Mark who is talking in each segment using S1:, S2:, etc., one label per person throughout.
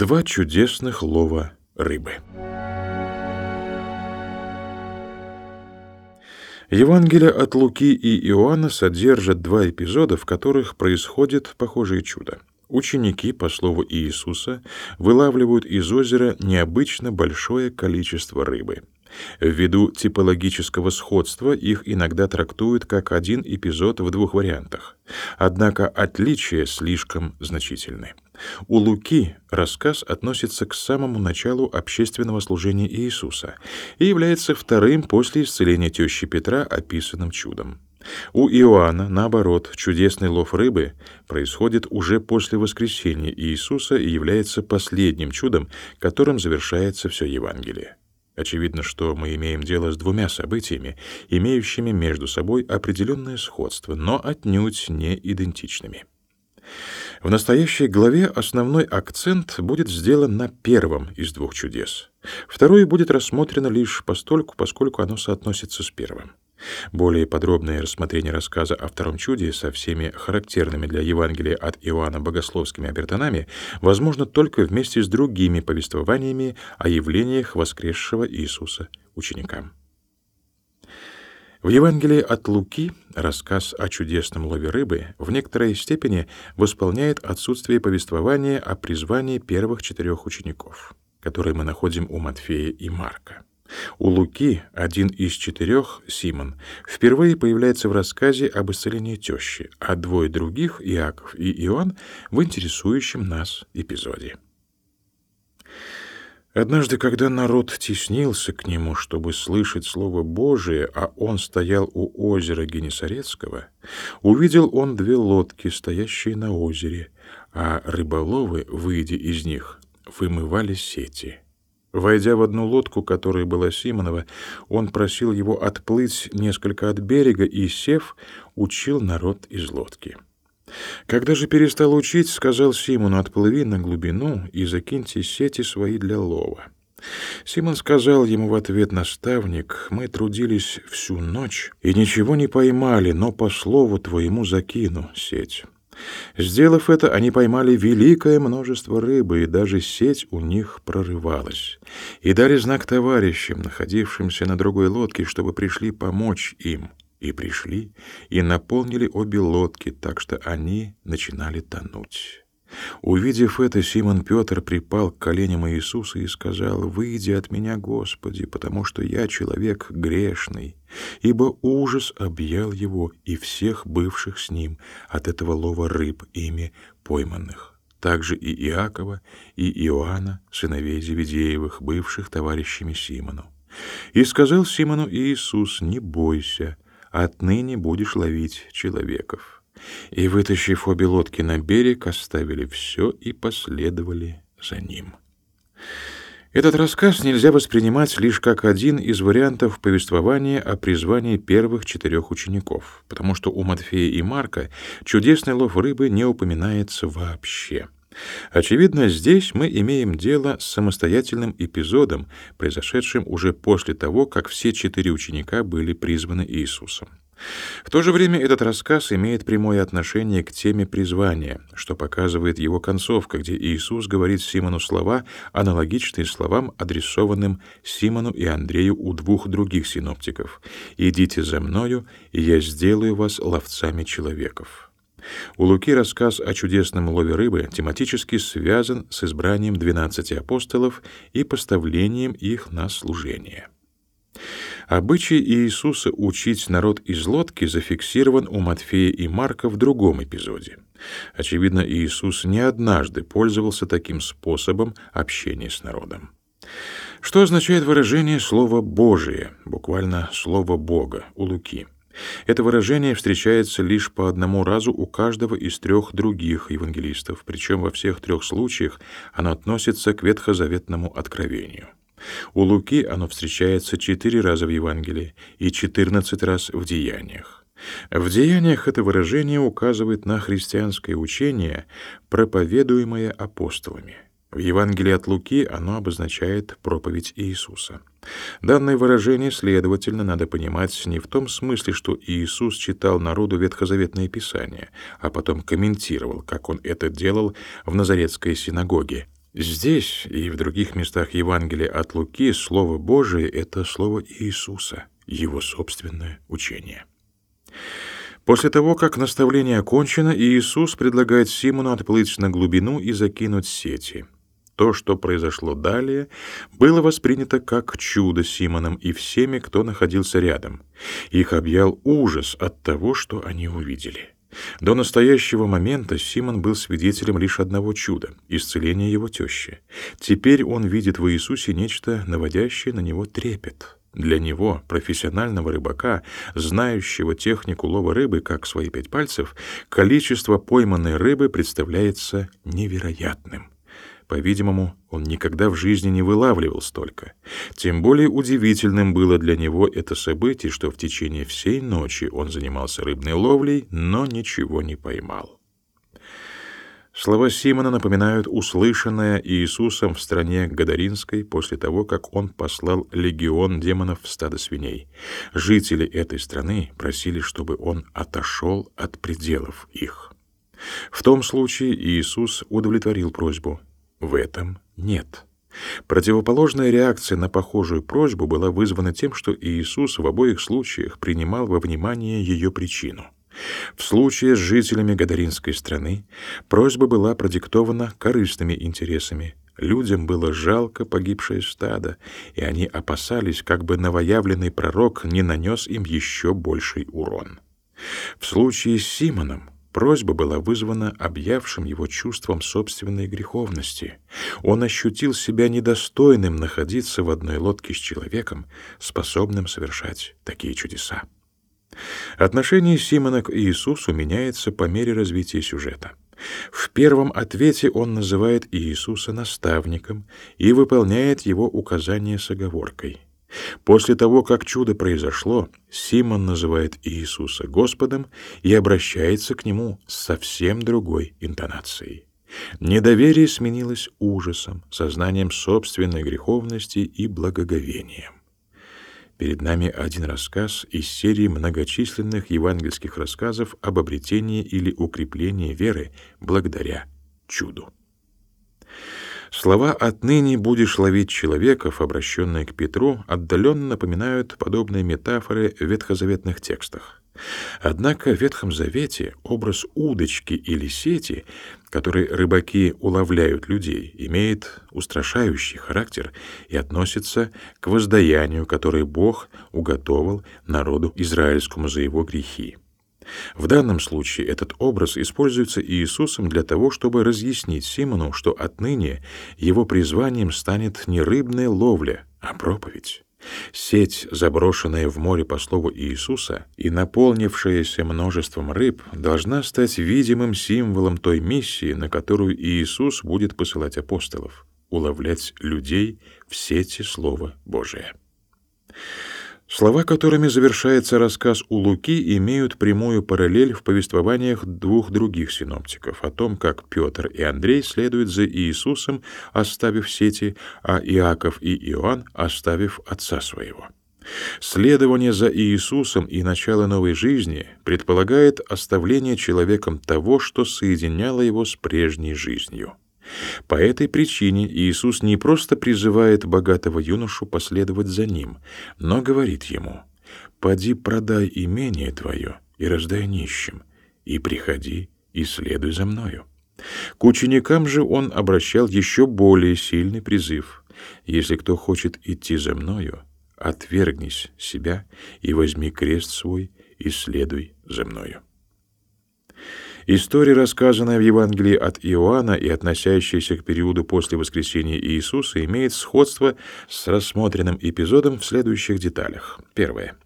S1: Два чудесных лова рыбы. Евангелие от Луки и Иоанна содержат два эпизода, в которых происходит похожее чудо. Ученики, по слову Иисуса, вылавливают из озера необычно большое количество рыбы. Ввиду типологического сходства их иногда трактуют как один эпизод в двух вариантах. Однако отличия слишком значительны. У Луки рассказ относится к самому началу общественного служения Иисуса и является вторым после исцеления тещи Петра описанным чудом. У Иоанна, наоборот, чудесный лов рыбы происходит уже после воскресения Иисуса и является последним чудом, которым завершается все Евангелие. Очевидно, что мы имеем дело с двумя событиями, имеющими между собой определенное сходство, но отнюдь не идентичными. В настоящей главе основной акцент будет сделан на первом из двух чудес. Второе будет рассмотрено лишь постольку, поскольку оно соотносится с первым. Более подробное рассмотрение рассказа о втором чуде со всеми характерными для Евангелия от Иоанна богословскими обертонами возможно только вместе с другими повествованиями о явлениях воскресшего Иисуса ученикам. В Евангелии от Луки рассказ о чудесном лове рыбы в некоторой степени восполняет отсутствие повествования о призвании первых четырех учеников, которые мы находим у Матфея и Марка. У Луки один из четырех, Симон, впервые появляется в рассказе об исцелении тещи, а двое других, Иаков и Иоанн, в интересующем нас эпизоде. Однажды, когда народ теснился к нему, чтобы слышать Слово Божие, а он стоял у озера Генесарецкого, увидел он две лодки, стоящие на озере, а рыболовы, выйдя из них, вымывали сети. Войдя в одну лодку, которая была Симонова, он просил его отплыть несколько от берега и, сев, учил народ из лодки. Когда же перестал учить, сказал Симону, отплыви на глубину и закиньте сети свои для лова. Симон сказал ему в ответ, наставник, мы трудились всю ночь и ничего не поймали, но по слову твоему закину сеть. Сделав это, они поймали великое множество рыбы, и даже сеть у них прорывалась. И дали знак товарищам, находившимся на другой лодке, чтобы пришли помочь им. И пришли, и наполнили обе лодки, так что они начинали тонуть. Увидев это, Симон Петр припал к коленям Иисуса и сказал, «Выйди от меня, Господи, потому что я человек грешный». Ибо ужас объял его и всех бывших с ним от этого лова рыб, ими пойманных. Также и Иакова, и Иоанна, сыновей Зеведеевых, бывших товарищами Симону. И сказал Симону Иисус, «Не бойся, отныне будешь ловить человеков». И, вытащив обе лодки на берег, оставили все и последовали за ним. Этот рассказ нельзя воспринимать лишь как один из вариантов повествования о призвании первых четырех учеников, потому что у Матфея и Марка чудесный лов рыбы не упоминается вообще. Очевидно, здесь мы имеем дело с самостоятельным эпизодом, произошедшим уже после того, как все четыре ученика были призваны Иисусом. В то же время этот рассказ имеет прямое отношение к теме призвания, что показывает его концовка, где Иисус говорит Симону слова, аналогичные словам, адресованным Симону и Андрею у двух других синоптиков: "Идите за мною, и я сделаю вас ловцами человеков". У Луки рассказ о чудесном лове рыбы тематически связан с избранием двенадцати апостолов и поставлением их на служение. Обычай Иисуса учить народ из лодки зафиксирован у Матфея и Марка в другом эпизоде. Очевидно, Иисус не однажды пользовался таким способом общения с народом. Что означает выражение «слово Божие», буквально «слово Бога» у Луки? Это выражение встречается лишь по одному разу у каждого из трех других евангелистов, причем во всех трех случаях оно относится к ветхозаветному откровению. У Луки оно встречается четыре раза в Евангелии и четырнадцать раз в Деяниях. В Деяниях это выражение указывает на христианское учение, проповедуемое апостолами. В Евангелии от Луки оно обозначает проповедь Иисуса. Данное выражение, следовательно, надо понимать не в том смысле, что Иисус читал народу ветхозаветное Писание, а потом комментировал, как он это делал в Назаретской синагоге, Здесь и в других местах Евангелия от Луки Слово Божие — это Слово Иисуса, Его собственное учение. После того, как наставление окончено, Иисус предлагает Симону отплыть на глубину и закинуть сети. То, что произошло далее, было воспринято как чудо Симоном и всеми, кто находился рядом. Их объял ужас от того, что они увидели. До настоящего момента Симон был свидетелем лишь одного чуда — исцеления его тещи. Теперь он видит в Иисусе нечто, наводящее на него трепет. Для него, профессионального рыбака, знающего технику лова рыбы как свои пять пальцев, количество пойманной рыбы представляется невероятным. По-видимому, он никогда в жизни не вылавливал столько. Тем более удивительным было для него это событие, что в течение всей ночи он занимался рыбной ловлей, но ничего не поймал. Слова Симона напоминают услышанное Иисусом в стране Гадаринской после того, как он послал легион демонов в стадо свиней. Жители этой страны просили, чтобы он отошел от пределов их. В том случае Иисус удовлетворил просьбу, в этом нет. Противоположная реакция на похожую просьбу была вызвана тем, что Иисус в обоих случаях принимал во внимание ее причину. В случае с жителями Гадаринской страны просьба была продиктована корыстными интересами. Людям было жалко погибшее стадо, и они опасались, как бы новоявленный пророк не нанес им еще больший урон. В случае с Симоном Просьба была вызвана объявшим его чувством собственной греховности. Он ощутил себя недостойным находиться в одной лодке с человеком, способным совершать такие чудеса. Отношение Симона к Иисусу меняется по мере развития сюжета. В первом ответе он называет Иисуса наставником и выполняет его указания с оговоркой — После того, как чудо произошло, Симон называет Иисуса Господом и обращается к нему с совсем другой интонацией. Недоверие сменилось ужасом, сознанием собственной греховности и благоговением. Перед нами один рассказ из серии многочисленных евангельских рассказов об обретении или укреплении веры благодаря чуду. Слова «отныне будешь ловить человеков», обращенные к Петру, отдаленно напоминают подобные метафоры в ветхозаветных текстах. Однако в Ветхом Завете образ удочки или сети, которой рыбаки уловляют людей, имеет устрашающий характер и относится к воздаянию, которое Бог уготовил народу израильскому за его грехи. В данном случае этот образ используется Иисусом для того, чтобы разъяснить Симону, что отныне его призванием станет не рыбная ловля, а проповедь. Сеть, заброшенная в море по слову Иисуса и наполнившаяся множеством рыб, должна стать видимым символом той миссии, на которую Иисус будет посылать апостолов — уловлять людей в сети Слова Божия. Слова, которыми завершается рассказ у Луки, имеют прямую параллель в повествованиях двух других синоптиков о том, как Петр и Андрей следуют за Иисусом, оставив сети, а Иаков и Иоанн оставив отца своего. Следование за Иисусом и начало новой жизни предполагает оставление человеком того, что соединяло его с прежней жизнью. По этой причине Иисус не просто призывает богатого юношу последовать за ним, но говорит ему: "Поди продай имение твое и раздай нищим, и приходи и следуй за мною". К ученикам же он обращал еще более сильный призыв: "Если кто хочет идти за мною, отвергнись себя и возьми крест свой и следуй за мною". История, рассказанная в Евангелии от Иоанна и относящаяся к периоду после воскресения Иисуса, имеет сходство с рассмотренным эпизодом в следующих деталях. Первое.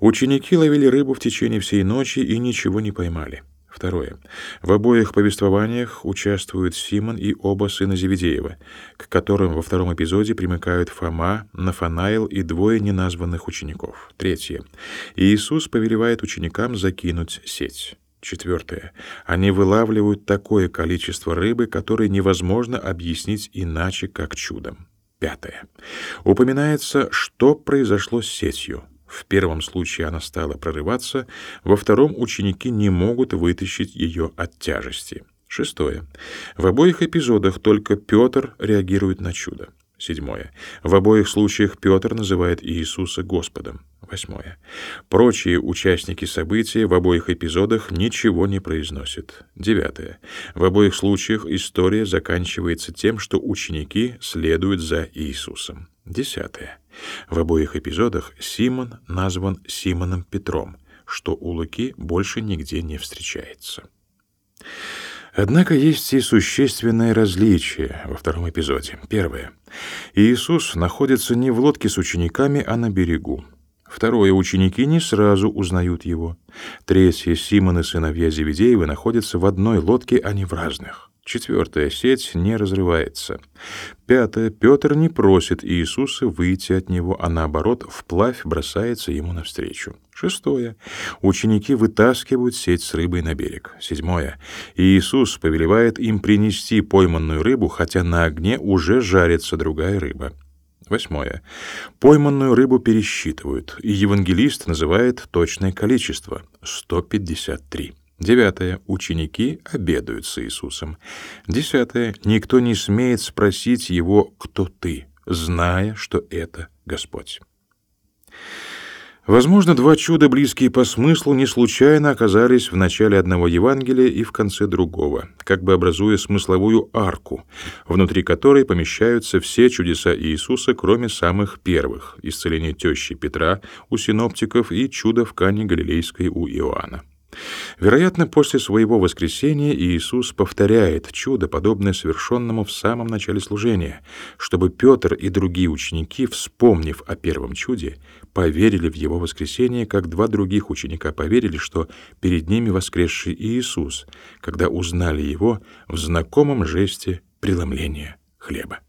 S1: Ученики ловили рыбу в течение всей ночи и ничего не поймали. Второе. В обоих повествованиях участвуют Симон и оба сына Зеведеева, к которым во втором эпизоде примыкают Фома, Нафанаил и двое неназванных учеников. Третье. Иисус повелевает ученикам закинуть сеть. Четвертое. Они вылавливают такое количество рыбы, которое невозможно объяснить иначе, как чудом. Пятое. Упоминается, что произошло с сетью. В первом случае она стала прорываться, во втором ученики не могут вытащить ее от тяжести. Шестое. В обоих эпизодах только Петр реагирует на чудо. Седьмое. В обоих случаях Петр называет Иисуса Господом. Восьмое. Прочие участники события в обоих эпизодах ничего не произносят. Девятое. В обоих случаях история заканчивается тем, что ученики следуют за Иисусом. Десятое. В обоих эпизодах Симон назван Симоном Петром, что у Луки больше нигде не встречается. Однако есть и существенное различие во втором эпизоде. Первое. Иисус находится не в лодке с учениками, а на берегу. Второе. Ученики не сразу узнают его. Третье. Симон и сыновья Зеведеевы находятся в одной лодке, а не в разных. Четвертое. Сеть не разрывается. Пятое. Петр не просит Иисуса выйти от него, а наоборот, вплавь бросается ему навстречу. Шестое. Ученики вытаскивают сеть с рыбой на берег. Седьмое. Иисус повелевает им принести пойманную рыбу, хотя на огне уже жарится другая рыба. Восьмое. Пойманную рыбу пересчитывают, и евангелист называет точное количество — 153. Девятое. Ученики обедают с Иисусом. Десятое. Никто не смеет спросить его «Кто ты?», зная, что это Господь. Возможно, два чуда, близкие по смыслу, не случайно оказались в начале одного Евангелия и в конце другого, как бы образуя смысловую арку, внутри которой помещаются все чудеса Иисуса, кроме самых первых — исцеление тещи Петра у синоптиков и чудо в Кане Галилейской у Иоанна. Вероятно, после своего воскресения Иисус повторяет чудо, подобное совершенному в самом начале служения, чтобы Петр и другие ученики, вспомнив о первом чуде, поверили в его воскресение, как два других ученика поверили, что перед ними воскресший Иисус, когда узнали его в знакомом жесте преломления хлеба.